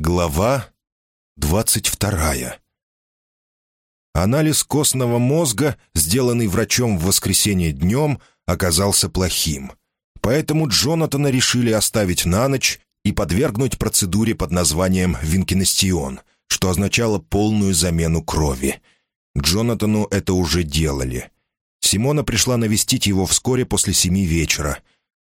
Глава двадцать вторая. Анализ костного мозга, сделанный врачом в воскресенье днем, оказался плохим. Поэтому Джонатана решили оставить на ночь и подвергнуть процедуре под названием винкинестион, что означало полную замену крови. Джонатану это уже делали. Симона пришла навестить его вскоре после семи вечера.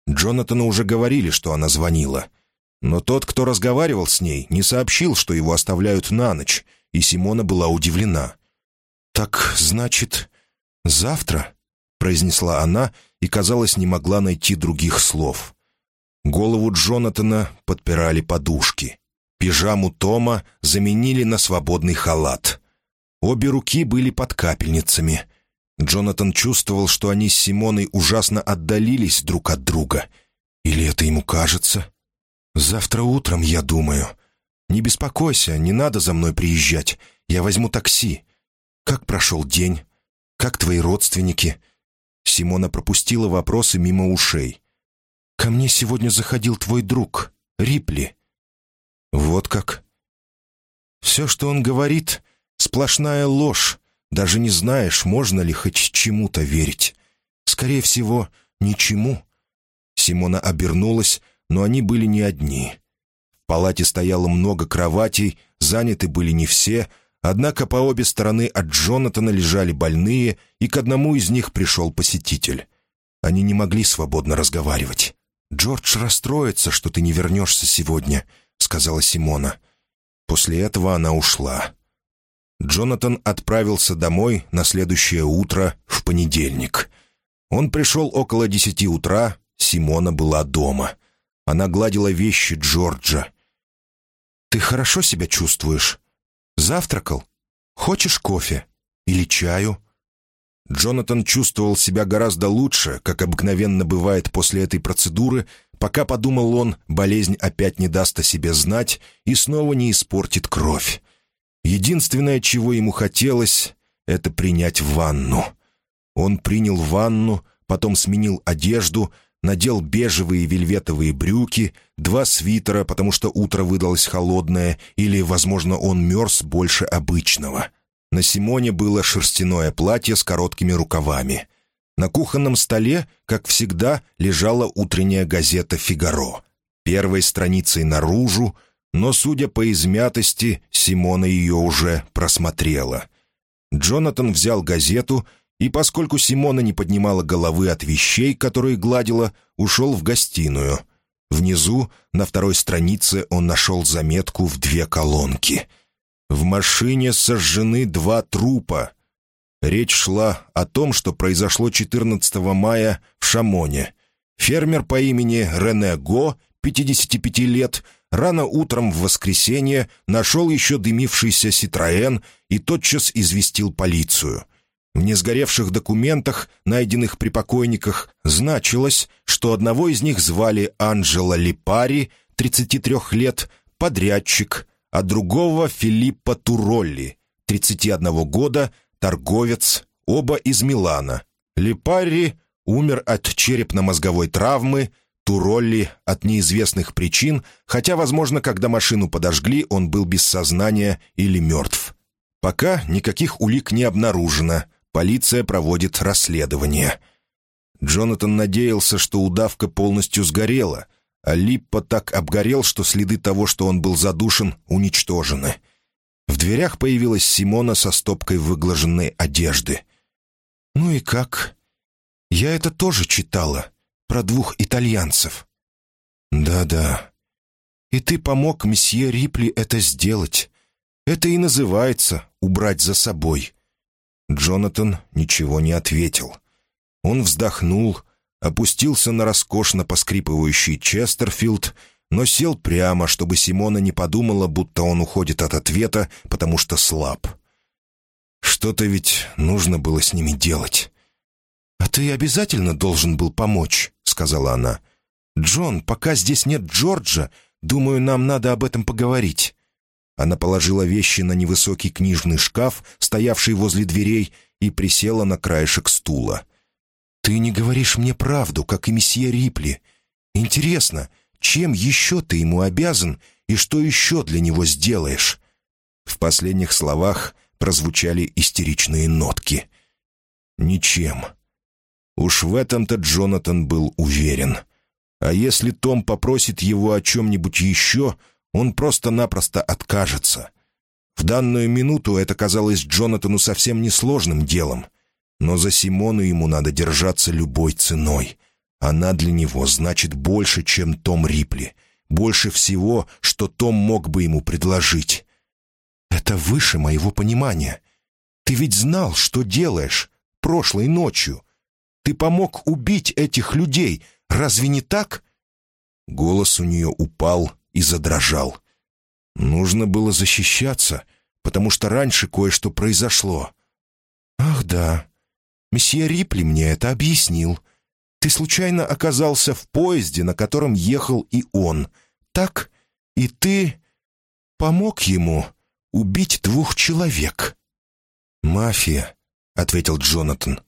Джонатану уже говорили, что она звонила — но тот, кто разговаривал с ней, не сообщил, что его оставляют на ночь, и Симона была удивлена. «Так, значит, завтра?» — произнесла она и, казалось, не могла найти других слов. Голову Джонатана подпирали подушки. Пижаму Тома заменили на свободный халат. Обе руки были под капельницами. Джонатан чувствовал, что они с Симоной ужасно отдалились друг от друга. Или это ему кажется? «Завтра утром, я думаю. Не беспокойся, не надо за мной приезжать. Я возьму такси. Как прошел день? Как твои родственники?» Симона пропустила вопросы мимо ушей. «Ко мне сегодня заходил твой друг, Рипли». «Вот как?» «Все, что он говорит, сплошная ложь. Даже не знаешь, можно ли хоть чему-то верить. Скорее всего, ничему». Симона обернулась, но они были не одни. В палате стояло много кроватей, заняты были не все, однако по обе стороны от Джонатана лежали больные, и к одному из них пришел посетитель. Они не могли свободно разговаривать. «Джордж расстроится, что ты не вернешься сегодня», — сказала Симона. После этого она ушла. Джонатан отправился домой на следующее утро в понедельник. Он пришел около десяти утра, Симона была дома — она гладила вещи Джорджа. «Ты хорошо себя чувствуешь? Завтракал? Хочешь кофе? Или чаю?» Джонатан чувствовал себя гораздо лучше, как обыкновенно бывает после этой процедуры, пока, подумал он, болезнь опять не даст о себе знать и снова не испортит кровь. Единственное, чего ему хотелось, — это принять ванну. Он принял ванну, потом сменил одежду — надел бежевые вельветовые брюки, два свитера, потому что утро выдалось холодное, или, возможно, он мерз больше обычного. На Симоне было шерстяное платье с короткими рукавами. На кухонном столе, как всегда, лежала утренняя газета «Фигаро». Первой страницей наружу, но, судя по измятости, Симона ее уже просмотрела. Джонатан взял газету и, поскольку Симона не поднимала головы от вещей, которые гладила, ушел в гостиную. Внизу, на второй странице, он нашел заметку в две колонки. «В машине сожжены два трупа». Речь шла о том, что произошло 14 мая в Шамоне. Фермер по имени Рене Го, 55 лет, рано утром в воскресенье нашел еще дымившийся «Ситроэн» и тотчас известил полицию — в несгоревших документах, найденных при покойниках, значилось, что одного из них звали Анджело Липари, 33 лет, подрядчик, а другого Филиппо Туролли, 31 года, торговец, оба из Милана. Липари умер от черепно-мозговой травмы, Туролли от неизвестных причин, хотя, возможно, когда машину подожгли, он был без сознания или мертв. Пока никаких улик не обнаружено — Полиция проводит расследование. Джонатан надеялся, что удавка полностью сгорела, а Липпа так обгорел, что следы того, что он был задушен, уничтожены. В дверях появилась Симона со стопкой выглаженной одежды. «Ну и как?» «Я это тоже читала. Про двух итальянцев». «Да-да. И ты помог месье Рипли это сделать. Это и называется «убрать за собой». Джонатан ничего не ответил. Он вздохнул, опустился на роскошно поскрипывающий Честерфилд, но сел прямо, чтобы Симона не подумала, будто он уходит от ответа, потому что слаб. Что-то ведь нужно было с ними делать. «А ты обязательно должен был помочь», — сказала она. «Джон, пока здесь нет Джорджа, думаю, нам надо об этом поговорить». Она положила вещи на невысокий книжный шкаф, стоявший возле дверей, и присела на краешек стула. «Ты не говоришь мне правду, как и месье Рипли. Интересно, чем еще ты ему обязан, и что еще для него сделаешь?» В последних словах прозвучали истеричные нотки. «Ничем». Уж в этом-то Джонатан был уверен. А если Том попросит его о чем-нибудь еще, он просто-напросто откажется. В данную минуту это казалось Джонатану совсем несложным делом. Но за Симону ему надо держаться любой ценой. Она для него значит больше, чем Том Рипли. Больше всего, что Том мог бы ему предложить. «Это выше моего понимания. Ты ведь знал, что делаешь прошлой ночью. Ты помог убить этих людей, разве не так?» Голос у нее упал и задрожал. «Нужно было защищаться, потому что раньше кое-что произошло». «Ах да, месье Рипли мне это объяснил. Ты случайно оказался в поезде, на котором ехал и он, так? И ты помог ему убить двух человек». «Мафия», — ответил Джонатан.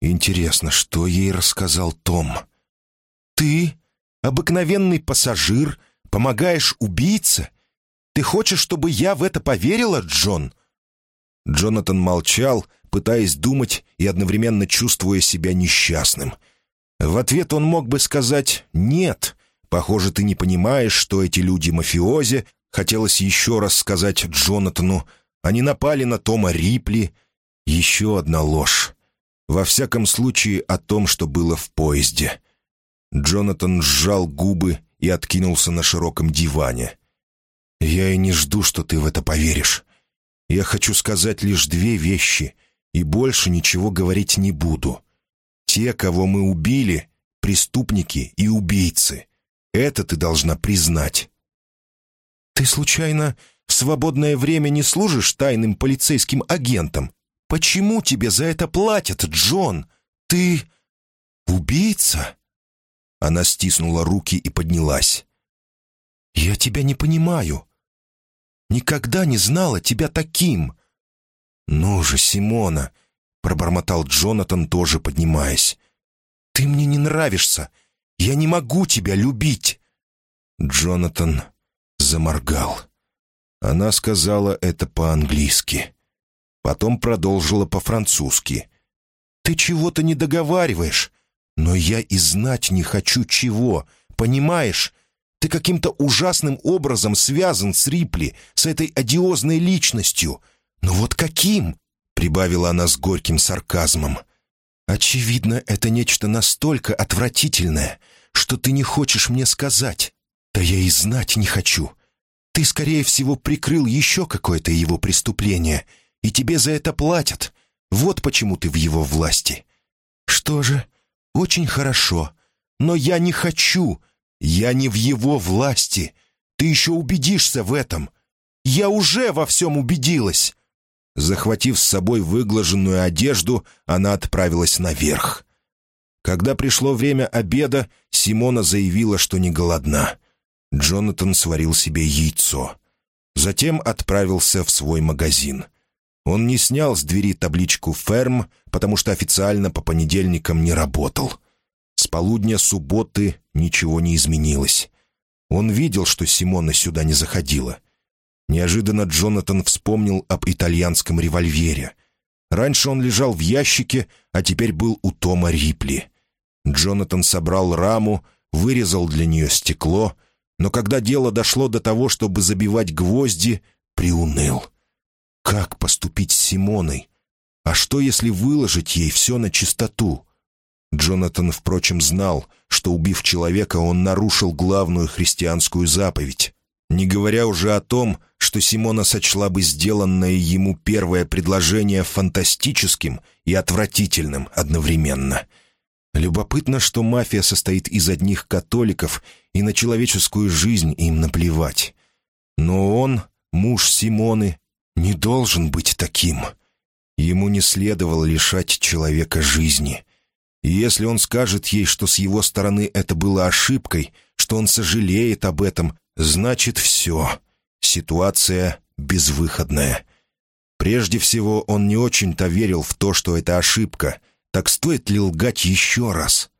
«Интересно, что ей рассказал Том?» «Ты, обыкновенный пассажир, помогаешь убийце? Ты хочешь, чтобы я в это поверила, Джон?» Джонатан молчал, пытаясь думать и одновременно чувствуя себя несчастным. В ответ он мог бы сказать «нет». «Похоже, ты не понимаешь, что эти люди мафиози», хотелось еще раз сказать Джонатану. Они напали на Тома Рипли. Еще одна ложь. Во всяком случае, о том, что было в поезде. Джонатан сжал губы и откинулся на широком диване. «Я и не жду, что ты в это поверишь. Я хочу сказать лишь две вещи, и больше ничего говорить не буду. Те, кого мы убили, преступники и убийцы. Это ты должна признать». «Ты, случайно, в свободное время не служишь тайным полицейским агентом? Почему тебе за это платят, Джон? Ты убийца?» Она стиснула руки и поднялась. «Я тебя не понимаю. Никогда не знала тебя таким». «Ну же, Симона», — пробормотал Джонатан, тоже поднимаясь. «Ты мне не нравишься. Я не могу тебя любить». Джонатан заморгал. Она сказала это по-английски. Потом продолжила по-французски. «Ты чего-то не договариваешь. Но я и знать не хочу чего, понимаешь? Ты каким-то ужасным образом связан с Рипли, с этой одиозной личностью. Но вот каким?» — прибавила она с горьким сарказмом. «Очевидно, это нечто настолько отвратительное, что ты не хочешь мне сказать. Да я и знать не хочу. Ты, скорее всего, прикрыл еще какое-то его преступление, и тебе за это платят. Вот почему ты в его власти. Что же, очень хорошо. Но я не хочу. Я не в его власти. Ты еще убедишься в этом. Я уже во всем убедилась». Захватив с собой выглаженную одежду, она отправилась наверх. Когда пришло время обеда, Симона заявила, что не голодна. Джонатан сварил себе яйцо. Затем отправился в свой магазин. Он не снял с двери табличку «Ферм», потому что официально по понедельникам не работал. С полудня субботы ничего не изменилось. Он видел, что Симона сюда не заходила. Неожиданно Джонатан вспомнил об итальянском револьвере. Раньше он лежал в ящике, а теперь был у Тома Рипли. Джонатан собрал раму, вырезал для нее стекло, но когда дело дошло до того, чтобы забивать гвозди, приуныл. Как поступить с Симоной? А что, если выложить ей все на чистоту? Джонатан, впрочем, знал, что, убив человека, он нарушил главную христианскую заповедь. Не говоря уже о том, что Симона сочла бы сделанное ему первое предложение фантастическим и отвратительным одновременно. Любопытно, что мафия состоит из одних католиков, и на человеческую жизнь им наплевать. Но он, муж Симоны, не должен быть таким. Ему не следовало лишать человека жизни. И если он скажет ей, что с его стороны это было ошибкой, что он сожалеет об этом, значит все. Ситуация безвыходная. Прежде всего, он не очень-то верил в то, что это ошибка. Так стоит ли лгать еще раз?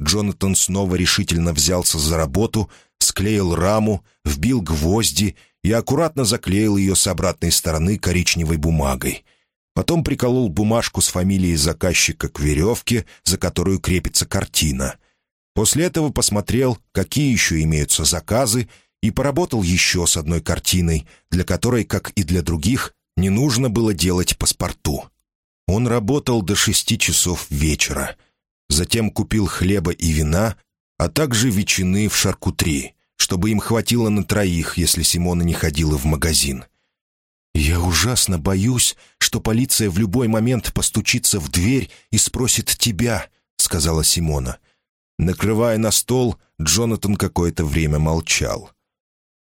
Джонатан снова решительно взялся за работу, склеил раму, вбил гвозди и аккуратно заклеил ее с обратной стороны коричневой бумагой. Потом приколол бумажку с фамилией заказчика к веревке, за которую крепится картина. После этого посмотрел, какие еще имеются заказы, и поработал еще с одной картиной, для которой, как и для других, не нужно было делать паспорту. Он работал до шести часов вечера. Затем купил хлеба и вина, а также ветчины в шаркутри, чтобы им хватило на троих, если Симона не ходила в магазин. «Я ужасно боюсь, что полиция в любой момент постучится в дверь и спросит тебя», — сказала Симона. Накрывая на стол, Джонатан какое-то время молчал.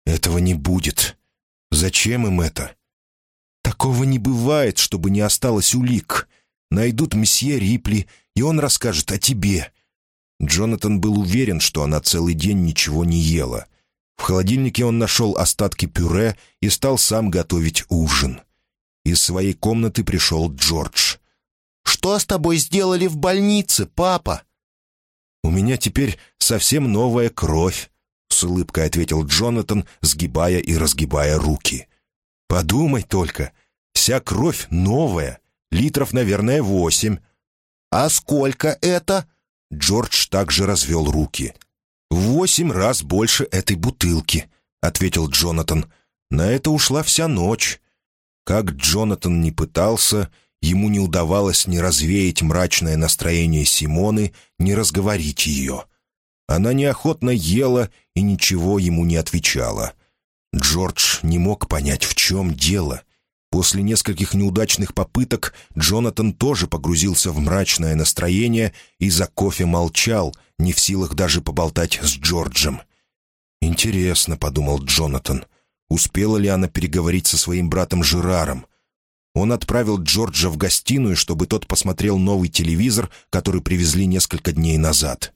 «Этого не будет. Зачем им это?» «Такого не бывает, чтобы не осталось улик. Найдут месье Рипли, и он расскажет о тебе». Джонатан был уверен, что она целый день ничего не ела. В холодильнике он нашел остатки пюре и стал сам готовить ужин. Из своей комнаты пришел Джордж. «Что с тобой сделали в больнице, папа?» «У меня теперь совсем новая кровь», — с улыбкой ответил Джонатан, сгибая и разгибая руки. «Подумай только, вся кровь новая, литров, наверное, восемь». «А сколько это?» Джордж также развел руки. восемь раз больше этой бутылки», — ответил Джонатан. «На это ушла вся ночь». Как Джонатан не пытался, ему не удавалось ни развеять мрачное настроение Симоны, ни разговорить ее. Она неохотно ела и ничего ему не отвечала. Джордж не мог понять, в чем дело. После нескольких неудачных попыток Джонатан тоже погрузился в мрачное настроение и за кофе молчал, не в силах даже поболтать с Джорджем. «Интересно», — подумал Джонатан, — успела ли она переговорить со своим братом Жераром? Он отправил Джорджа в гостиную, чтобы тот посмотрел новый телевизор, который привезли несколько дней назад.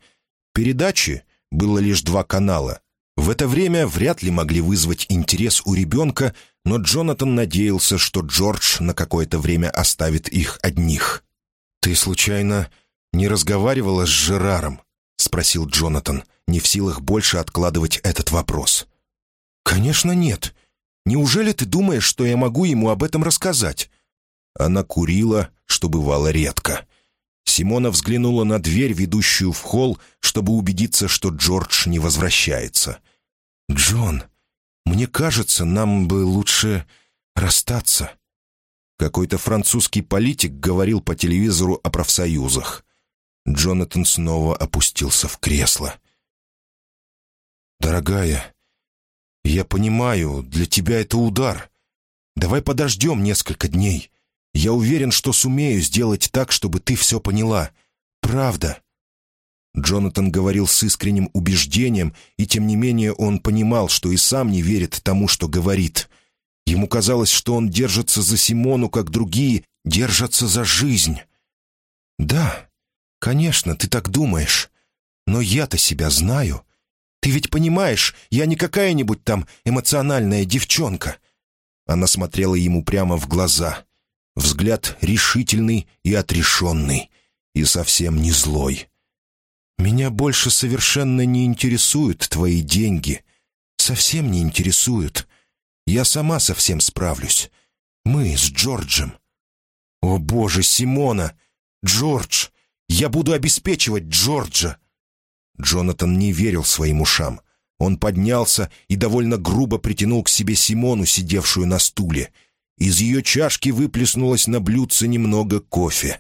Передачи было лишь два канала. В это время вряд ли могли вызвать интерес у ребенка, но Джонатан надеялся, что Джордж на какое-то время оставит их одних. «Ты, случайно, не разговаривала с Жераром?» — спросил Джонатан, не в силах больше откладывать этот вопрос. «Конечно нет. Неужели ты думаешь, что я могу ему об этом рассказать?» Она курила, что бывало редко. Симона взглянула на дверь, ведущую в холл, чтобы убедиться, что Джордж не возвращается. «Джон, мне кажется, нам бы лучше расстаться». Какой-то французский политик говорил по телевизору о профсоюзах. Джонатан снова опустился в кресло. «Дорогая, я понимаю, для тебя это удар. Давай подождем несколько дней. Я уверен, что сумею сделать так, чтобы ты все поняла. Правда». Джонатан говорил с искренним убеждением, и тем не менее он понимал, что и сам не верит тому, что говорит. Ему казалось, что он держится за Симону, как другие держатся за жизнь. «Да, конечно, ты так думаешь. Но я-то себя знаю. Ты ведь понимаешь, я не какая-нибудь там эмоциональная девчонка». Она смотрела ему прямо в глаза. Взгляд решительный и отрешенный, и совсем не злой. «Меня больше совершенно не интересуют твои деньги. Совсем не интересуют. Я сама совсем справлюсь. Мы с Джорджем». «О, Боже, Симона! Джордж! Я буду обеспечивать Джорджа!» Джонатан не верил своим ушам. Он поднялся и довольно грубо притянул к себе Симону, сидевшую на стуле — из ее чашки выплеснулось на блюдце немного кофе.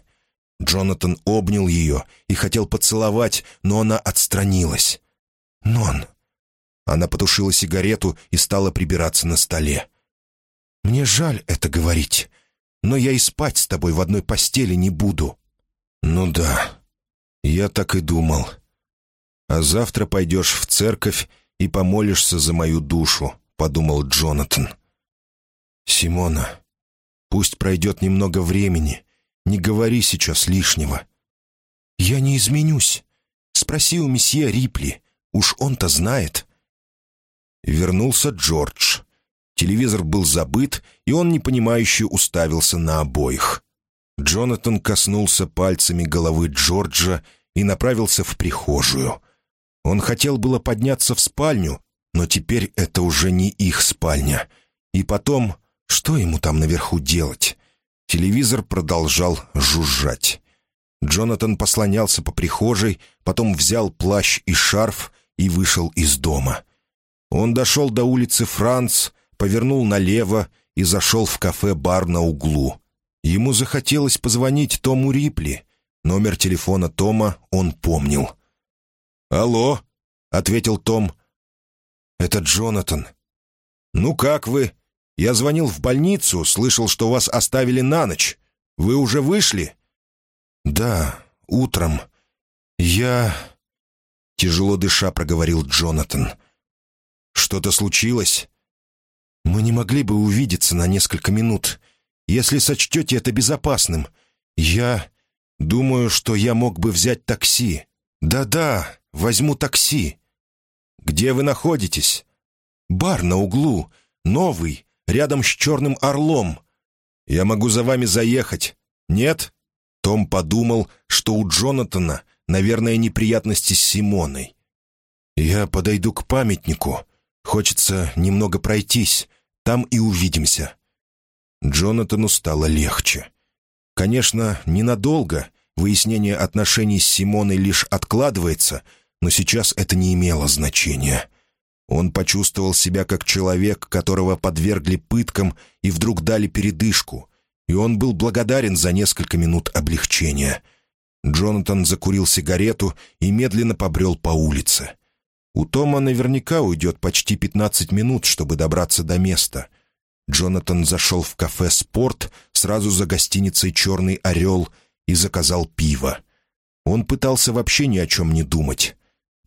Джонатан обнял ее и хотел поцеловать, но она отстранилась. «Нон!» Она потушила сигарету и стала прибираться на столе. «Мне жаль это говорить, но я и спать с тобой в одной постели не буду». «Ну да, я так и думал. А завтра пойдешь в церковь и помолишься за мою душу», — подумал Джонатан. «Симона, пусть пройдет немного времени. Не говори сейчас лишнего». «Я не изменюсь. Спроси у месье Рипли. Уж он-то знает». Вернулся Джордж. Телевизор был забыт, и он непонимающе уставился на обоих. Джонатан коснулся пальцами головы Джорджа и направился в прихожую. Он хотел было подняться в спальню, но теперь это уже не их спальня. И потом, что ему там наверху делать? Телевизор продолжал жужжать. Джонатан послонялся по прихожей, потом взял плащ и шарф и вышел из дома. Он дошел до улицы Франц, повернул налево и зашел в кафе-бар на углу. Ему захотелось позвонить Тому Рипли. Номер телефона Тома он помнил. «Алло», — ответил Том. «Это Джонатан». «Ну как вы? Я звонил в больницу, слышал, что вас оставили на ночь. Вы уже вышли?» «Да, утром. Я...» Тяжело дыша проговорил Джонатан. «Что-то случилось?» «Мы не могли бы увидеться на несколько минут, если сочтете это безопасным. Я думаю, что я мог бы взять такси. Да-да, возьму такси». «Где вы находитесь?» «Бар на углу. Новый, рядом с Черным Орлом. Я могу за вами заехать. Нет?» Том подумал, что у Джонатана, наверное, неприятности с Симоной. «Я подойду к памятнику. Хочется немного пройтись. Там и увидимся». Джонатану стало легче. Конечно, ненадолго. Выяснение отношений с Симоной лишь откладывается, но сейчас это не имело значения. Он почувствовал себя как человек, которого подвергли пыткам и вдруг дали передышку, и он был благодарен за несколько минут облегчения. Джонатан закурил сигарету и медленно побрел по улице. У Тома наверняка уйдет почти 15 минут, чтобы добраться до места. Джонатан зашел в кафе «Спорт» сразу за гостиницей «Черный орел» и заказал пиво. Он пытался вообще ни о чем не думать.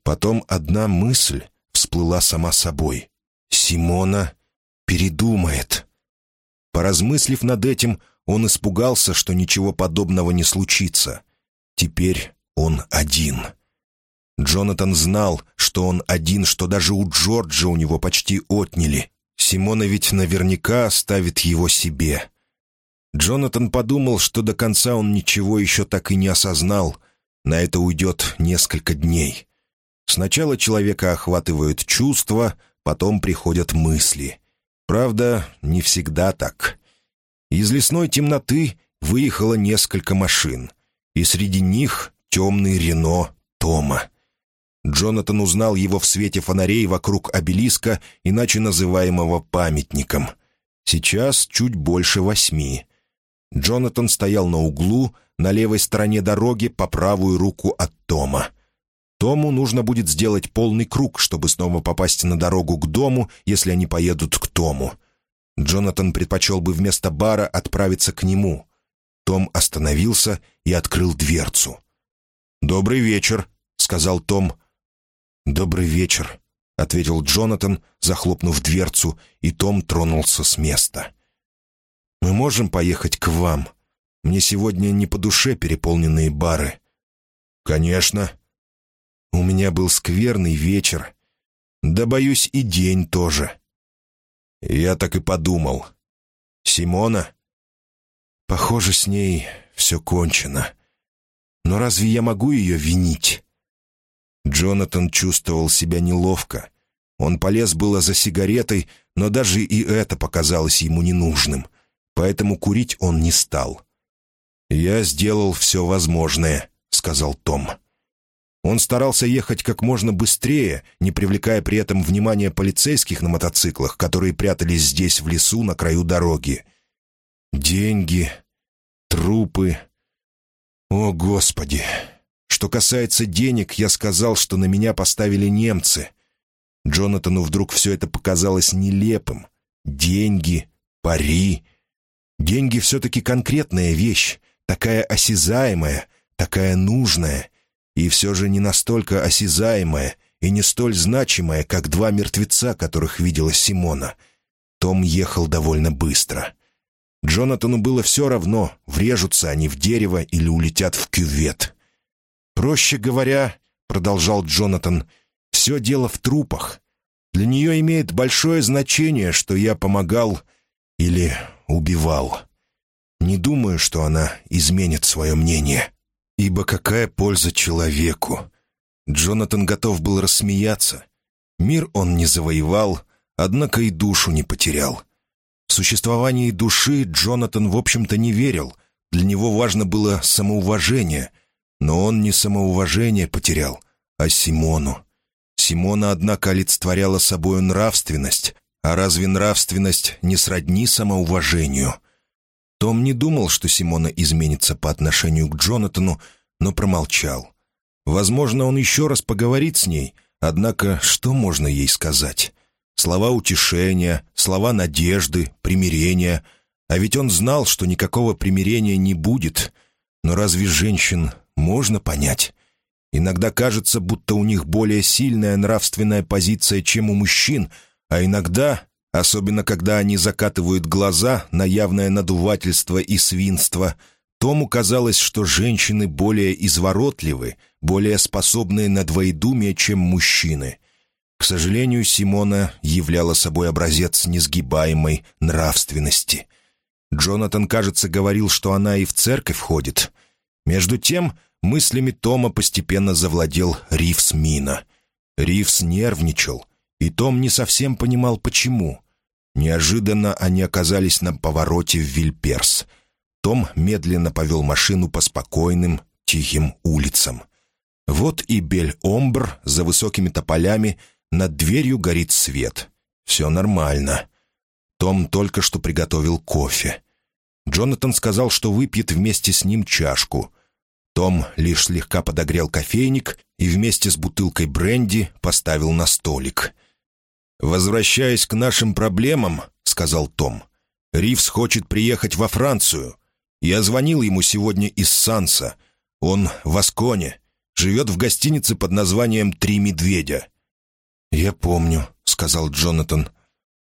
Потом одна мысль всплыла сама собой. «Симона передумает». Поразмыслив над этим, он испугался, что ничего подобного не случится. Теперь он один. Джонатан знал, что он один, что даже у Джорджа у него почти отняли. Симона ведь наверняка оставит его себе. Джонатан подумал, что до конца он ничего еще так и не осознал. На это уйдет несколько дней. Сначала человека охватывают чувства, потом приходят мысли. Правда, не всегда так. Из лесной темноты выехало несколько машин, и среди них темный Рено Тома. Джонатан узнал его в свете фонарей вокруг обелиска, иначе называемого памятником. Сейчас чуть больше восьми. Джонатан стоял на углу, на левой стороне дороги, по правую руку от Тома. Тому нужно будет сделать полный круг, чтобы снова попасть на дорогу к дому, если они поедут к Тому. Джонатан предпочел бы вместо бара отправиться к нему. Том остановился и открыл дверцу. «Добрый вечер», — сказал Том. «Добрый вечер», — ответил Джонатан, захлопнув дверцу, и Том тронулся с места. «Мы можем поехать к вам? Мне сегодня не по душе переполненные бары». «Конечно», у меня был скверный вечер. Да, боюсь, и день тоже. Я так и подумал. Симона? Похоже, с ней все кончено. Но разве я могу ее винить? Джонатан чувствовал себя неловко. Он полез было за сигаретой, но даже и это показалось ему ненужным. Поэтому курить он не стал. «Я сделал все возможное», — сказал Том. Он старался ехать как можно быстрее, не привлекая при этом внимания полицейских на мотоциклах, которые прятались здесь, в лесу, на краю дороги. Деньги, трупы. О, Господи! Что касается денег, я сказал, что на меня поставили немцы. Джонатану вдруг все это показалось нелепым. Деньги, пари. Деньги все-таки конкретная вещь, такая осязаемая, такая нужная — и все же не настолько осязаемое и не столь значимое, как два мертвеца, которых видела Симона. Том ехал довольно быстро. Джонатану было все равно, врежутся они в дерево или улетят в кювет. «Проще говоря, — продолжал Джонатан, — все дело в трупах. Для нее имеет большое значение, что я помогал или убивал. Не думаю, что она изменит свое мнение». Ибо какая польза человеку? Джонатан готов был рассмеяться. Мир он не завоевал, однако и душу не потерял. В существовании души Джонатан, в общем-то, не верил. Для него важно было самоуважение. Но он не самоуважение потерял, а Симону. Симона, однако, олицетворяла собою нравственность, а разве нравственность не сродни самоуважению? Том не думал, что Симона изменится по отношению к Джонатану, но промолчал. Возможно, он еще раз поговорит с ней, однако что можно ей сказать? Слова утешения, слова надежды, примирения. А ведь он знал, что никакого примирения не будет. Но разве женщин можно понять? Иногда кажется, будто у них более сильная нравственная позиция, чем у мужчин — а иногда, особенно когда они закатывают глаза на явное надувательство и свинство, Тому казалось, что женщины более изворотливы, более способны на двоедумие, чем мужчины. К сожалению, Симона являла собой образец несгибаемой нравственности. Джонатан, кажется, говорил, что она и в церковь ходит. Между тем, мыслями Тома постепенно завладел Ривс Мина. Ривс нервничал — и Том не совсем понимал, почему. Неожиданно они оказались на повороте в Вильперс. Том медленно повел машину по спокойным, тихим улицам. Вот и Бель-Омбр за высокими тополями, над дверью горит свет. Все нормально. Том только что приготовил кофе. Джонатан сказал, что выпьет вместе с ним чашку. Том лишь слегка подогрел кофейник и вместе с бутылкой бренди поставил на столик. «Возвращаясь к нашим проблемам», — сказал Том, — «Ривз хочет приехать во Францию. Я звонил ему сегодня из Санса. Он в Асконе, живет в гостинице под названием «Три медведя». «Я помню», — сказал Джонатан.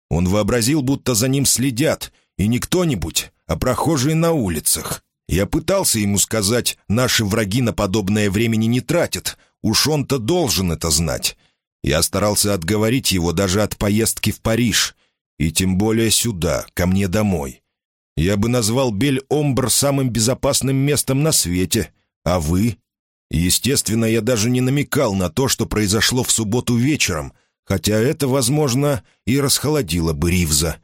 Он вообразил, будто за ним следят, и не кто-нибудь, а прохожие на улицах. Я пытался ему сказать, наши враги на подобное времени не тратят, уж он-то должен это знать. Я старался отговорить его даже от поездки в Париж, и тем более сюда, ко мне домой. Я бы назвал Бель-Омбр самым безопасным местом на свете, а вы? Естественно, я даже не намекал на то, что произошло в субботу вечером, хотя это, возможно, и расхолодило бы Ривза.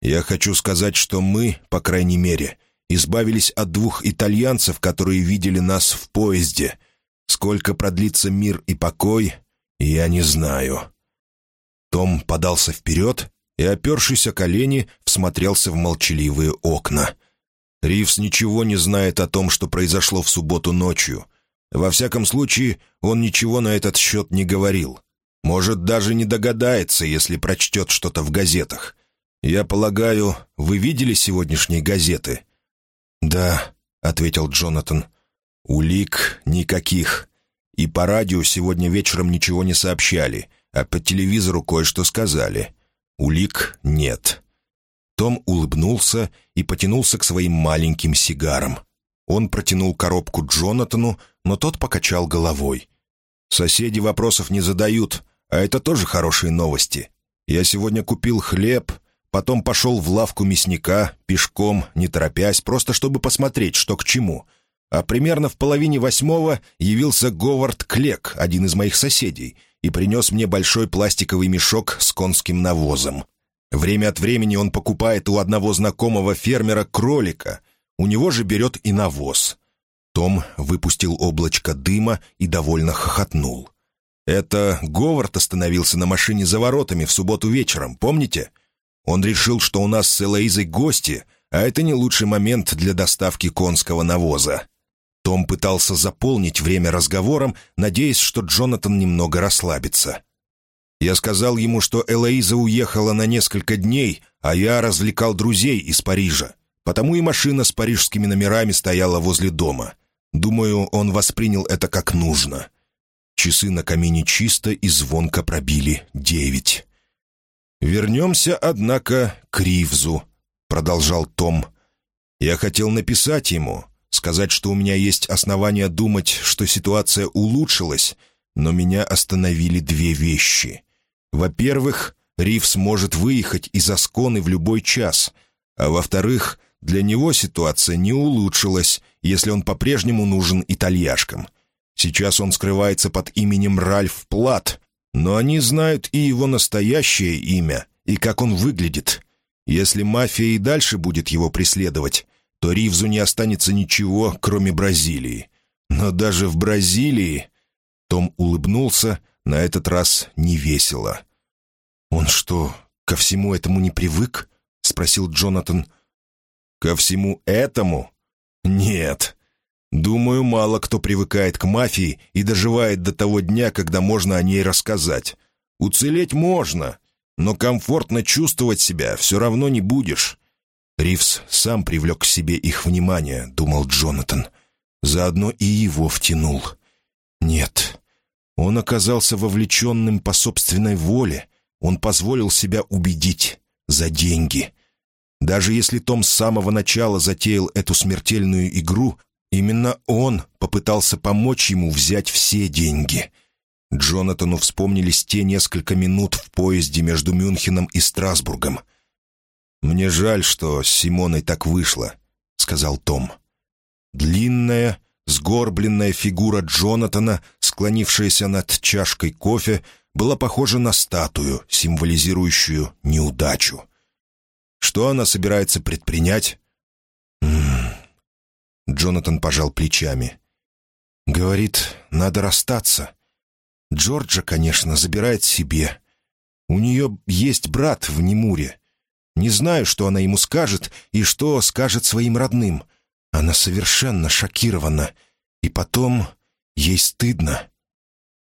Я хочу сказать, что мы, по крайней мере, избавились от двух итальянцев, которые видели нас в поезде. Сколько продлится мир и покой, «Я не знаю». Том подался вперед и, опершись о колени, всмотрелся в молчаливые окна. Ривз ничего не знает о том, что произошло в субботу ночью. Во всяком случае, он ничего на этот счет не говорил. Может, даже не догадается, если прочтет что-то в газетах. Я полагаю, вы видели сегодняшние газеты?» «Да», — ответил Джонатан. «Улик никаких. И по радио сегодня вечером ничего не сообщали, а по телевизору кое-что сказали. Улик нет. Том улыбнулся и потянулся к своим маленьким сигарам. Он протянул коробку Джонатану, но тот покачал головой. «Соседи вопросов не задают, а это тоже хорошие новости. Я сегодня купил хлеб, потом пошел в лавку мясника, пешком, не торопясь, просто чтобы посмотреть, что к чему» а примерно в половине восьмого явился Говард Клек, один из моих соседей, и принес мне большой пластиковый мешок с конским навозом. Время от времени он покупает у одного знакомого фермера кролика, у него же берет и навоз. Том выпустил облачко дыма и довольно хохотнул. «Это Говард остановился на машине за воротами в субботу вечером, помните? Он решил, что у нас с Элоизой гости, а это не лучший момент для доставки конского навоза. Том пытался заполнить время разговором, надеясь, что Джонатан немного расслабится. Я сказал ему, что Элоиза уехала на несколько дней, а я развлекал друзей из Парижа. Потому и машина с парижскими номерами стояла возле дома. Думаю, он воспринял это как нужно. Часы на камине чисто и звонко пробили девять. «Вернемся, однако, к Ривзу», — продолжал Том. «Я хотел написать ему, сказать, что у меня есть основания думать, что ситуация улучшилась, но меня остановили две вещи. Во-первых, Ривз может выехать из Асконы в любой час, а во-вторых, для него ситуация не улучшилась, если он по-прежнему нужен итальяшкам. Сейчас он скрывается под именем Ральф Плат, Но они знают и его настоящее имя, и как он выглядит. Если мафия и дальше будет его преследовать, то Ривзу не останется ничего, кроме Бразилии. Но даже в Бразилии... Том улыбнулся, на этот раз не весело. «Он что, ко всему этому не привык?» — спросил Джонатан. «Ко всему этому? Нет. Думаю, мало кто привыкает к мафии и доживает до того дня, когда можно о ней рассказать. Уцелеть можно, но комфортно чувствовать себя все равно не будешь. Ривз сам привлек к себе их внимание, думал Джонатан. Заодно и его втянул. Нет, он оказался вовлеченным по собственной воле. Он позволил себя убедить за деньги. Даже если Том с самого начала затеял эту смертельную игру, именно он попытался помочь ему взять все деньги. Джонатану вспомнились те несколько минут в поезде между Мюнхеном и Страсбургом. «Мне жаль, что с Симоной так вышло», — сказал Том. Длинная, сгорбленная фигура Джонатана, склонившаяся над чашкой кофе, была похожа на статую, символизирующую неудачу. Что она собирается предпринять? М -м -м. Джонатан пожал плечами. «Говорит, надо расстаться. Джорджа, конечно, забирает себе. У нее есть брат в Немуре. Не знаю, что она ему скажет и что скажет своим родным. Она совершенно шокирована. И потом ей стыдно.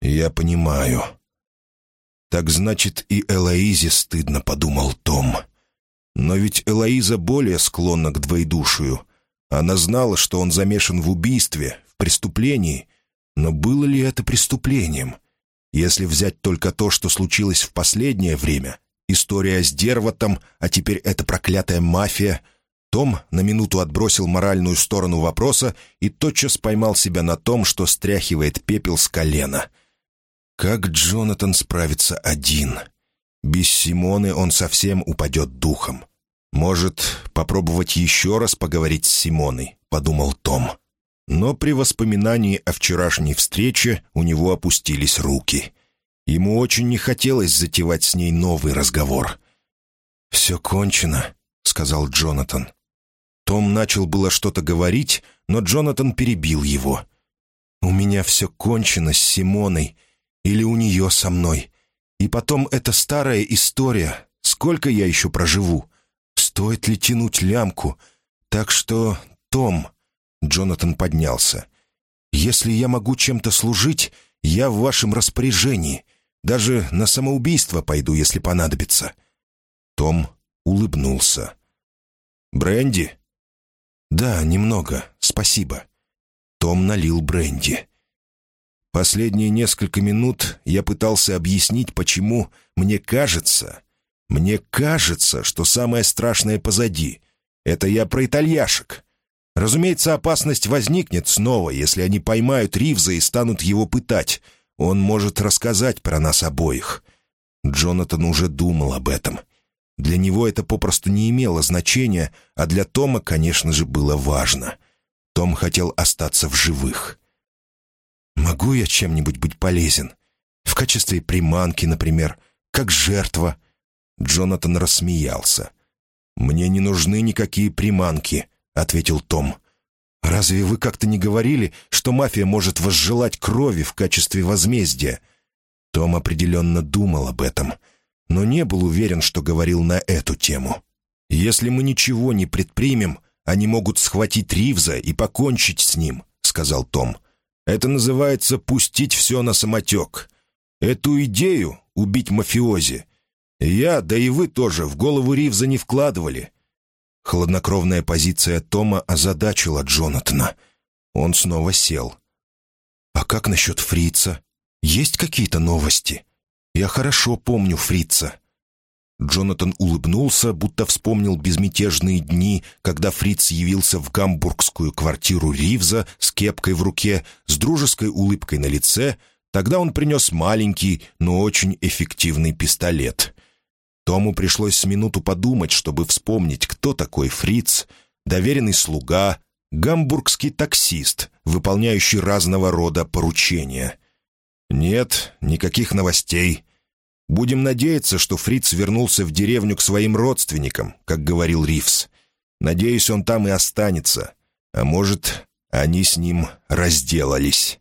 Я понимаю. Так значит, и Элоизе стыдно, подумал Том. Но ведь Элоиза более склонна к двоедушию. Она знала, что он замешан в убийстве, в преступлении. Но было ли это преступлением? — если взять только то, что случилось в последнее время, история с Дерватом, а теперь эта проклятая мафия, том на минуту отбросил моральную сторону вопроса и тотчас поймал себя на том, что стряхивает пепел с колена. Как Джонатан справится один? Без Симоны он совсем упадет духом. «Может, попробовать еще раз поговорить с Симоной?» — подумал Том. Но при воспоминании о вчерашней встрече у него опустились руки. Ему очень не хотелось затевать с ней новый разговор. «Все кончено», — сказал Джонатан. Том начал было что-то говорить, но Джонатан перебил его. «У меня все кончено с Симоной, или у нее со мной. И потом это старая история. Сколько я еще проживу? Стоит ли тянуть лямку? Так что, Том, Джонатан поднялся. «Если я могу чем-то служить, я в вашем распоряжении. Даже на самоубийство пойду, если понадобится». Том улыбнулся. «Бренди?» «Да, немного, спасибо». Том налил бренди. Последние несколько минут я пытался объяснить, почему мне кажется... Мне кажется, что самое страшное позади. Это я про итальяшек. Разумеется, опасность возникнет снова, если они поймают Ривза и станут его пытать. Он может рассказать про нас обоих. Джонатан уже думал об этом. Для него это попросту не имело значения, а для Тома, конечно же, было важно. Том хотел остаться в живых. «Могу я чем-нибудь быть полезен? В качестве приманки, например, как жертва?» Джонатан рассмеялся. «Мне не нужны никакие приманки», ответил Том. «Разве вы как-то не говорили, что мафия может возжелать крови в качестве возмездия?» Том определенно думал об этом, но не был уверен, что говорил на эту тему. «Если мы ничего не предпримем, они могут схватить Ривза и покончить с ним», — сказал Том. «Это называется «пустить все на самотек». Эту идею — убить мафиози. Я, да и вы тоже, в голову Ривза не вкладывали. Хладнокровная позиция Тома озадачила Джонатана. Он снова сел. «А как насчет Фрица? Есть какие-то новости? Я хорошо помню Фрица». Джонатан улыбнулся, будто вспомнил безмятежные дни, когда Фриц явился в гамбургскую квартиру Ривза с кепкой в руке, с дружеской улыбкой на лице. Тогда он принес маленький, но очень эффективный пистолет. Тому пришлось с минуту подумать, чтобы вспомнить, кто такой фриц, доверенный слуга, гамбургский таксист, выполняющий разного рода поручения. «Нет, никаких новостей. Будем надеяться, что Фриц вернулся в деревню к своим родственникам, как говорил Ривс. Надеюсь, он там и останется. А может, они с ним разделались».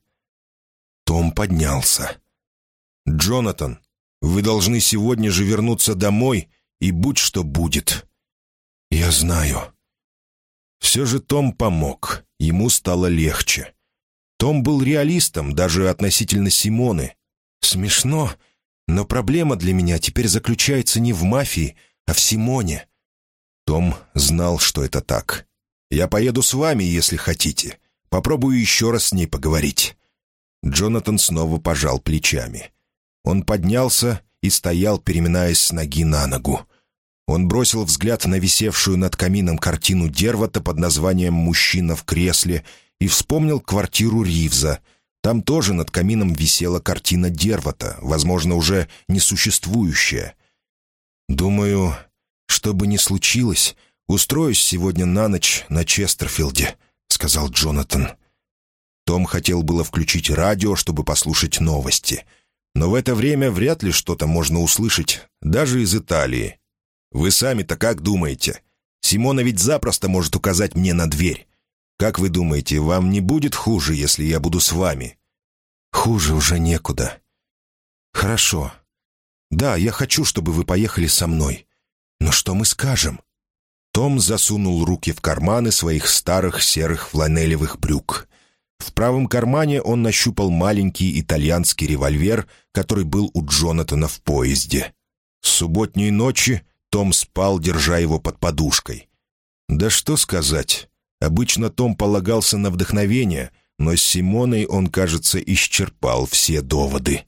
Том поднялся. «Джонатан, вы должны сегодня же вернуться домой, и будь что будет». «Я знаю». Все же Том помог, ему стало легче. Том был реалистом даже относительно Симоны. Смешно, но проблема для меня теперь заключается не в мафии, а в Симоне. Том знал, что это так. «Я поеду с вами, если хотите. Попробую еще раз с ней поговорить». Джонатан снова пожал плечами. Он поднялся и стоял, переминаясь с ноги на ногу. Он бросил взгляд на висевшую над камином картину Дервата под названием «Мужчина в кресле» и вспомнил квартиру Ривза. Там тоже над камином висела картина Дервата, возможно, уже несуществующая. «Думаю, что бы ни случилось, устроюсь сегодня на ночь на Честерфилде», — сказал Джонатан. Том хотел было включить радио, чтобы послушать новости. Но в это время вряд ли что-то можно услышать, даже из Италии. «Вы сами-то как думаете? Симона ведь запросто может указать мне на дверь. Как вы думаете, вам не будет хуже, если я буду с вами?» «Хуже уже некуда». «Хорошо. Да, я хочу, чтобы вы поехали со мной. Но что мы скажем?» Том засунул руки в карманы своих старых серых фланелевых брюк. В правом кармане он нащупал маленький итальянский револьвер, который был у Джонатана в поезде. С субботней ночи том спал, держа его под подушкой. Да что сказать. Обычно Том полагался на вдохновение, но с Симоной он, кажется, исчерпал все доводы.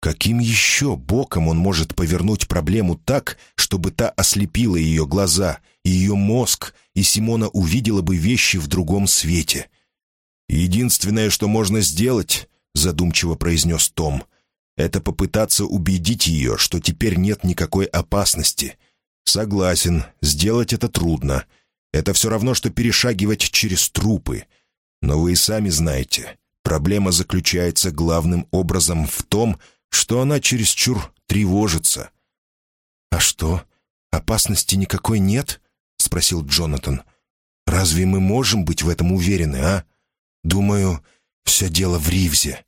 Каким еще боком он может повернуть проблему так, чтобы та ослепила ее глаза, и ее мозг, и Симона увидела бы вещи в другом свете? «Единственное, что можно сделать», — задумчиво произнес Том, — «это попытаться убедить ее, что теперь нет никакой опасности. Согласен, сделать это трудно. Это все равно, что перешагивать через трупы. Но вы и сами знаете, проблема заключается главным образом в том, что она чересчур тревожится». «А что, опасности никакой нет?» — спросил Джонатан. «Разве мы можем быть в этом уверены, а?» Думаю, все дело в Ривзе.